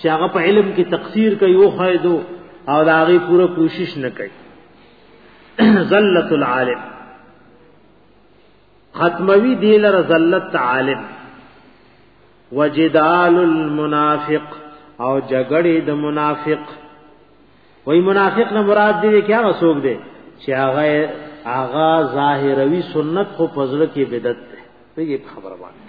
چې هغه په علم کې تقصیر کوي او خایدو او دا هغه پوره کوشش نه کوي ذلت العالم ختموي دی لره ذلت عالم وجدال المنافق او جګړې د منافق وای منافق نه مراد دی کیا وسوک دی چې هغه هغه ظاهروي سنت خو فضل کې بدعت دی په خبره باندې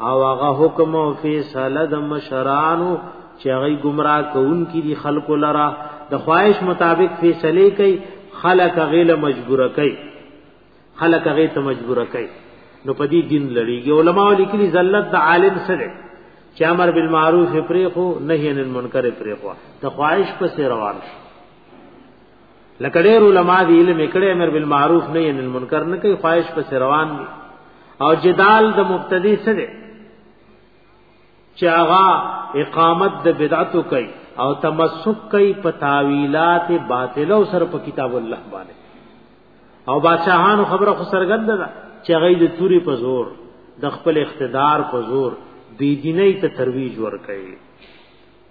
او هغه حکم او فیصله د مشرانو چې هغه گمراه کون کی دي خلق لرا د خواهش مطابق فیصله کوي خلق غیله مجبور کوي خلق غیله ته مجبور کوي نو په دې دین لړیږي علما لیکلي ذلت د عالم سره چې امر بالمعروف پرې خو نهي عن المنکر پرې خو د خواهش په روان شي لکه ډېر علما دی علم کړي امر بالمعروف نه ین المنکر نه کوي خواهش په روان دي او جدال د مبتدی سره چې هغه اقامت د بدعتو کوي او تمسک کوي په تاویلات باطلو سره په کتاب الله باندې او بادشاہانو خبره خو سرګند ده چې هغه د توري په زور د خپل اقتدار په زور بی دیني ته ترویج ور کوي